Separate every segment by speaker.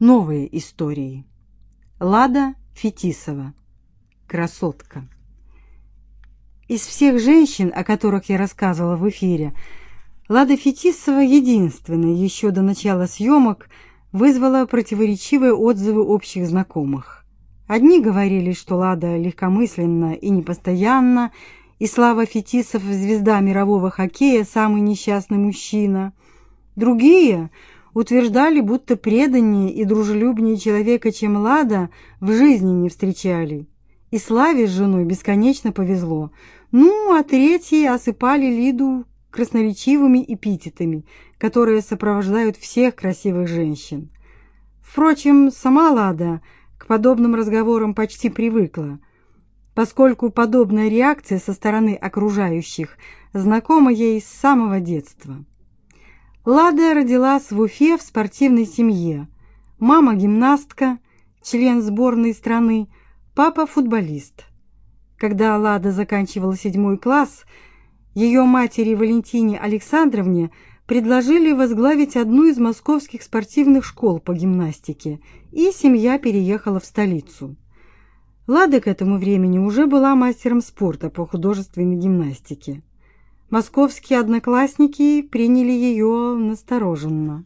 Speaker 1: Новые истории. Лада Фетисова. Красотка. Из всех женщин, о которых я рассказывала в эфире, Лада Фетисова единственная еще до начала съемок вызвала противоречивые отзывы общих знакомых. Одни говорили, что Лада легкомысленна и непостоянна, и Слава Фетисов, звезда мирового хоккея, самый несчастный мужчина. Другие – утверждали, будто преданнее и дружелюбнее человека, чем Лада, в жизни не встречали. И Славе с женой бесконечно повезло. Ну, а третьи осыпали Лиду красноречивыми эпитетами, которые сопровождают всех красивых женщин. Впрочем, сама Лада к подобным разговорам почти привыкла, поскольку подобная реакция со стороны окружающих знакома ей с самого детства. Лада родилась в Уфе в спортивной семье. Мама гимнастка, член сборной страны, папа футболист. Когда Лада заканчивала седьмой класс, ее матери Валентине Александровне предложили возглавить одну из московских спортивных школ по гимнастике, и семья переехала в столицу. Лада к этому времени уже была мастером спорта по художественной гимнастике. Московские одноклассники приняли ее настороженно.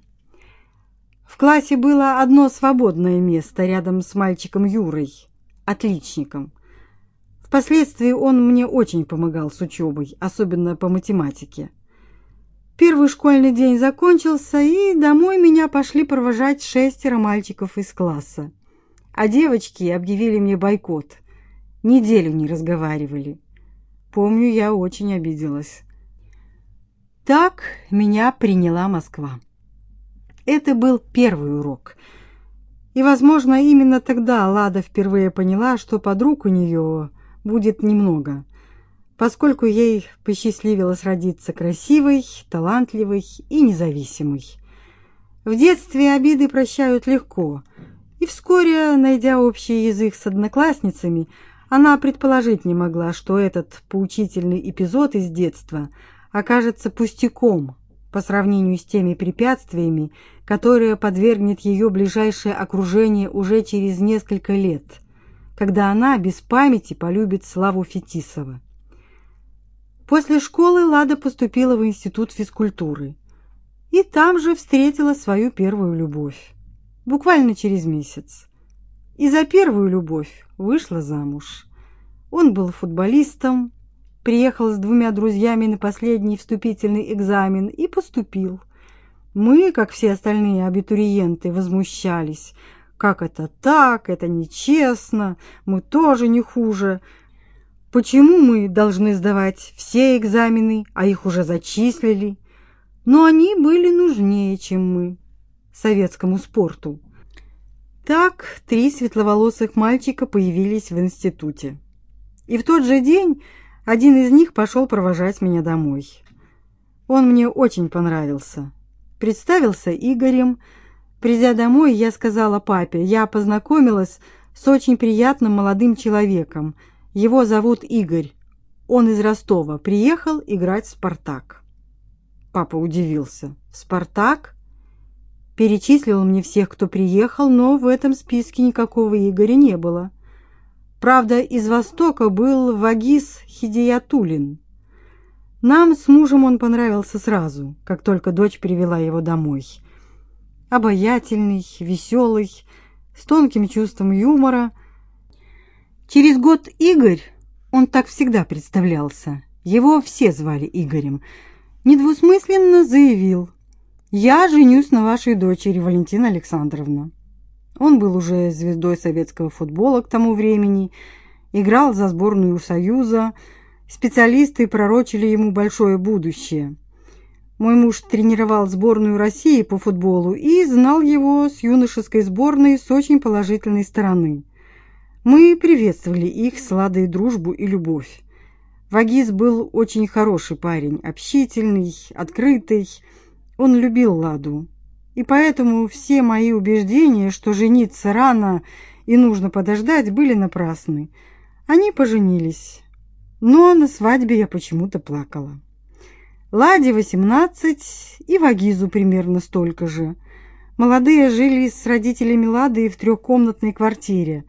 Speaker 1: В классе было одно свободное место рядом с мальчиком Юрой, отличником. Впоследствии он мне очень помогал с учебой, особенно по математике. Первый школьный день закончился, и домой меня пошли провожать шестеро мальчиков из класса. А девочки объявили мне бойкот. Неделю не разговаривали. Помню, я очень обиделась. Так меня приняла Москва. Это был первый урок. И, возможно, именно тогда Лада впервые поняла, что подруг у нее будет немного, поскольку ей посчастливилось родиться красивой, талантливой и независимой. В детстве обиды прощают легко, и вскоре, найдя общий язык с одноклассницами, она предположить не могла, что этот поучительный эпизод из детства – окажется пустяком по сравнению с теми препятствиями, которые подвергнет ее ближайшее окружение уже через несколько лет, когда она без памяти полюбит Славу Фетисова. После школы Лада поступила в институт физкультуры и там же встретила свою первую любовь, буквально через месяц. И за первую любовь вышла замуж. Он был футболистом, приехал с двумя друзьями на последний вступительный экзамен и поступил. Мы, как все остальные абитуриенты, возмущались. Как это так? Это нечестно. Мы тоже не хуже. Почему мы должны сдавать все экзамены, а их уже зачислили? Но они были нужнее, чем мы советскому спорту. Так три светловолосых мальчика появились в институте. И в тот же день один из них пошел провожать меня домой. Он мне очень понравился. Представился Игорем. Придя домой, я сказала папе: "Я познакомилась с очень приятным молодым человеком. Его зовут Игорь. Он из Ростова, приехал играть в Спартак". Папа удивился. "Спартак?" Перечислил мне всех, кто приехал, но в этом списке никакого Игоря не было. Правда, из Востока был Вагис Хидиятулин. Нам с мужем он понравился сразу, как только дочь привела его домой. Обаятельный, веселый, с тонким чувством юмора. Через год Игорь, он так всегда представлялся, его все звали Игорем, недвусмысленно заявил «Я женюсь на вашей дочери, Валентина Александровна». Он был уже звездой советского футбола к тому времени, играл за сборную Союза, специалисты пророчили ему большое будущее. Мой муж тренировал сборную России по футболу и знал его с юношеской сборной с очень положительной стороны. Мы приветствовали их с Ладой дружбу и любовь. Вагиз был очень хороший парень, общительный, открытый. Он любил Ладу, и поэтому все мои убеждения, что жениться рано и нужно подождать, были напрасны. Они поженились, но на свадьбе я почему-то плакала. Ладе восемнадцать и Вагизу примерно столько же. Молодые жили с родителями Лады в трехкомнатной квартире.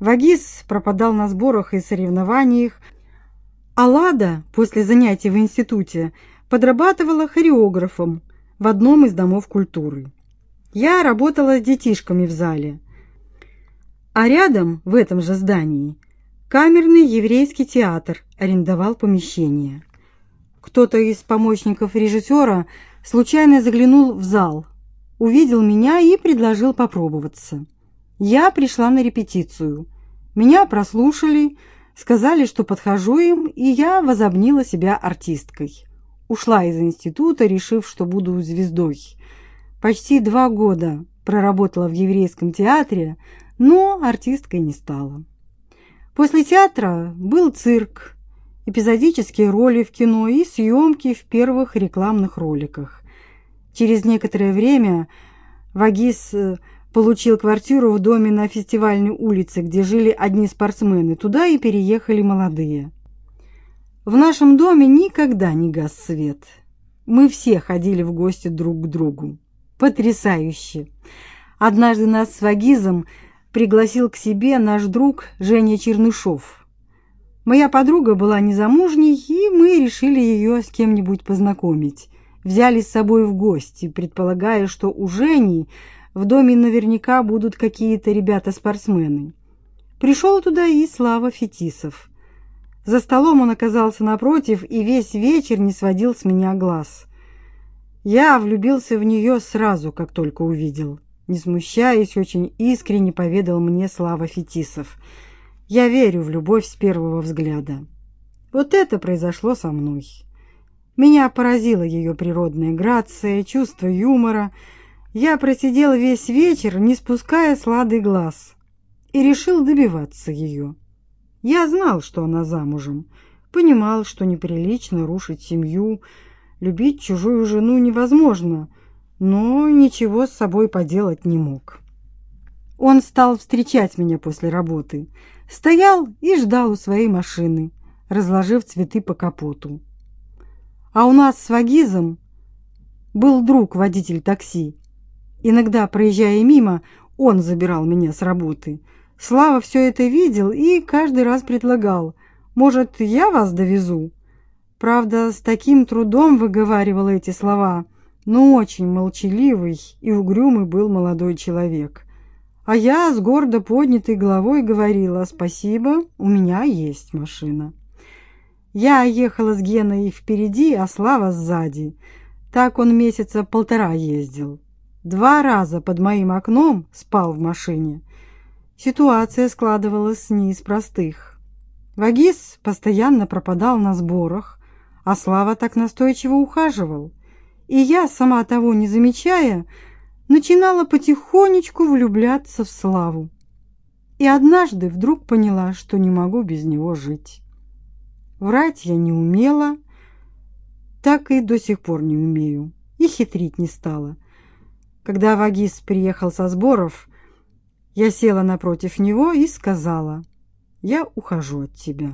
Speaker 1: Вагис пропадал на сборах и соревнованиях, а Лада после занятий в институте подрабатывала хореографом в одном из домов культуры. Я работала с детишками в зале. А рядом, в этом же здании, камерный еврейский театр арендовал помещение. Кто-то из помощников режиссера случайно заглянул в зал, увидел меня и предложил попробоваться. Я пришла на репетицию. Меня прослушали, сказали, что подхожу им, и я возобнила себя артисткой. Ушла из института, решив, что буду звездой. Почти два года проработала в еврейском театре, но артисткой не стала. После театра был цирк, эпизодические роли в кино и съемки в первых рекламных роликах. Через некоторое время Вагис э, получил квартиру в доме на фестивальной улице, где жили одни спортсмены. Туда и переехали молодые. В нашем доме никогда не гас свет. Мы все ходили в гости друг к другу. Потрясающе! Однажды нас с Вагизом пригласил к себе наш друг Женя Чернышов. Моя подруга была незамужней, и мы решили ее с кем-нибудь познакомить. Взяли с собой в гости, предполагая, что у Жени в доме наверняка будут какие-то ребята-спортсмены. Пришел туда и Слава Фетисов. За столом он оказался напротив и весь вечер не сводил с меня глаз. Я влюбился в нее сразу, как только увидел не смущаясь, очень искренне поведал мне Слава Фетисов. Я верю в любовь с первого взгляда. Вот это произошло со мной. Меня поразила ее природная грация, чувство юмора. Я просидел весь вечер, не спуская с Лады глаз, и решил добиваться ее. Я знал, что она замужем, понимал, что неприлично рушить семью, любить чужую жену невозможно — но ничего с собой поделать не мог. Он стал встречать меня после работы, стоял и ждал у своей машины, разложив цветы по капоту. А у нас с Вагизом был друг, водитель такси. Иногда, проезжая мимо, он забирал меня с работы. Слава все это видел и каждый раз предлагал, может, я вас довезу. Правда, с таким трудом выговаривал эти слова – но очень молчаливый и угрюмый был молодой человек. А я с гордо поднятой головой говорила «Спасибо, у меня есть машина». Я ехала с Геной впереди, а Слава сзади. Так он месяца полтора ездил. Два раза под моим окном спал в машине. Ситуация складывалась не из простых. Вагис постоянно пропадал на сборах, а Слава так настойчиво ухаживал и я, сама того не замечая, начинала потихонечку влюбляться в Славу. И однажды вдруг поняла, что не могу без него жить. Врать я не умела, так и до сих пор не умею, и хитрить не стала. Когда Вагис приехал со сборов, я села напротив него и сказала, «Я ухожу от тебя».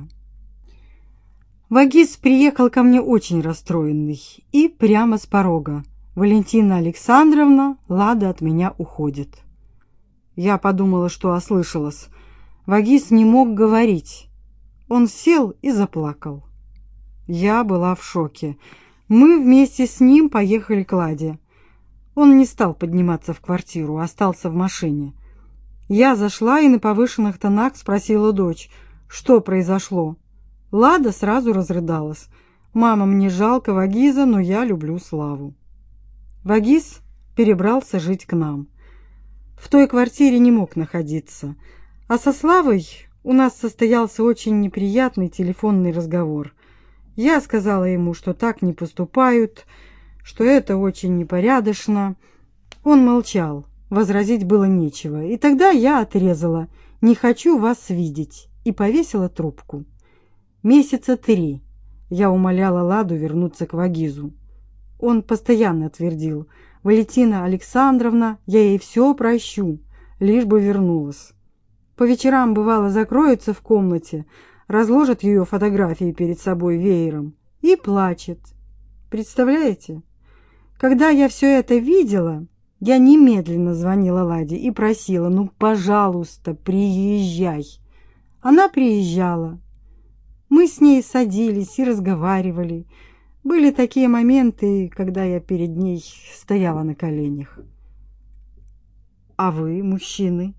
Speaker 1: Вагис приехал ко мне очень расстроенный и прямо с порога. «Валентина Александровна, Лада от меня уходит». Я подумала, что ослышалась. Вагис не мог говорить. Он сел и заплакал. Я была в шоке. Мы вместе с ним поехали к Ладе. Он не стал подниматься в квартиру, остался в машине. Я зашла и на повышенных тонах спросила дочь, что произошло. Лада сразу разрыдалась. «Мама, мне жалко Вагиза, но я люблю Славу». Вагиз перебрался жить к нам. В той квартире не мог находиться. А со Славой у нас состоялся очень неприятный телефонный разговор. Я сказала ему, что так не поступают, что это очень непорядочно. Он молчал, возразить было нечего. И тогда я отрезала «Не хочу вас видеть» и повесила трубку. Месяца три я умоляла Ладу вернуться к Вагизу. Он постоянно твердил, «Валентина Александровна, я ей все прощу, лишь бы вернулась». По вечерам, бывало, закроется в комнате, разложит ее фотографии перед собой веером и плачет. Представляете? Когда я все это видела, Я немедленно звонила Ладе и просила, ну, пожалуйста, приезжай. Она приезжала. Мы с ней садились и разговаривали. Были такие моменты, когда я перед ней стояла на коленях. А вы, мужчины,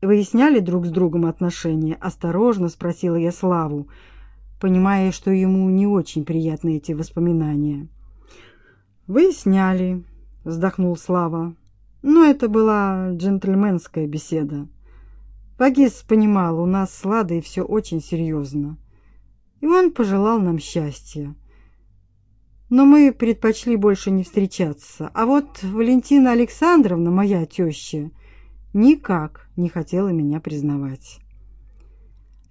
Speaker 1: выясняли друг с другом отношения? Осторожно спросила я Славу, понимая, что ему не очень приятны эти воспоминания. Выясняли, вздохнул Слава. Но это была джентльменская беседа. Вагис понимал, у нас с Ладой все очень серьезно. И он пожелал нам счастья. Но мы предпочли больше не встречаться. А вот Валентина Александровна, моя теща, никак не хотела меня признавать.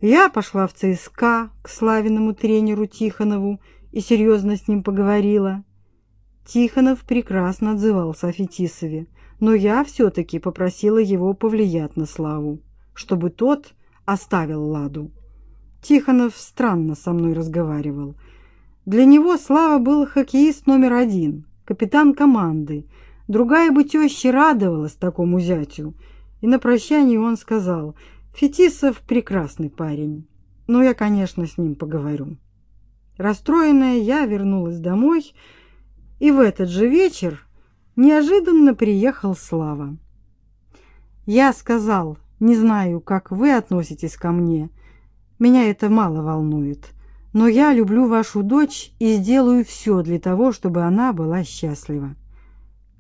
Speaker 1: Я пошла в ЦСКА к славянному тренеру Тихонову и серьезно с ним поговорила. Тихонов прекрасно отзывался о Фетисове, но я все-таки попросила его повлиять на Славу, чтобы тот оставил Ладу. Тихонов странно со мной разговаривал. Для него Слава был хоккеист номер один, капитан команды. Другая бы теща радовалась такому зятю. И на прощание он сказал, «Фетисов прекрасный парень, но я, конечно, с ним поговорю». Расстроенная, я вернулась домой, и в этот же вечер неожиданно приехал Слава. Я сказал, не знаю, как вы относитесь ко мне, меня это мало волнует, но я люблю вашу дочь и сделаю все для того, чтобы она была счастлива.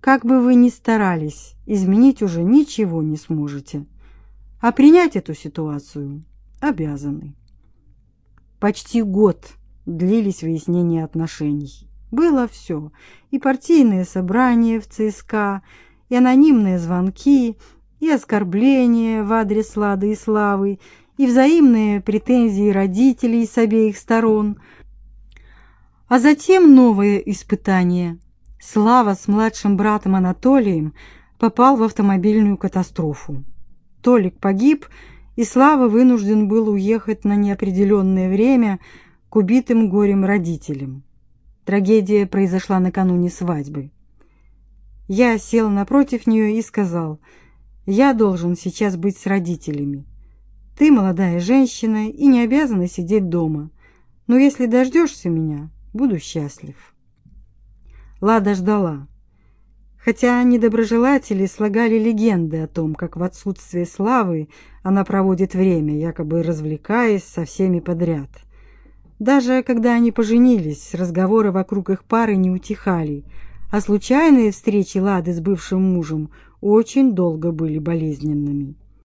Speaker 1: Как бы вы ни старались, изменить уже ничего не сможете, а принять эту ситуацию обязаны. Почти год длились выяснения отношений. Было все: и партийные собрания в ЦСКА, и анонимные звонки, и оскорбления в адрес Лады и Славы, и взаимные претензии родителей с обеих сторон. А затем новое испытание. Слава с младшим братом Анатолием попал в автомобильную катастрофу. Толик погиб, и Слава вынужден был уехать на неопределенное время к убитым горем родителям. Трагедия произошла накануне свадьбы. Я сел напротив нее и сказал, «Я должен сейчас быть с родителями. Ты молодая женщина и не обязана сидеть дома, но если дождешься меня, буду счастлив». Лада ждала. Хотя недоброжелатели слагали легенды о том, как в отсутствие славы она проводит время, якобы развлекаясь со всеми подряд – даже когда они поженились, разговоры вокруг их пары не утихали, а случайные встречи Лады с бывшим мужем очень долго были болезненными.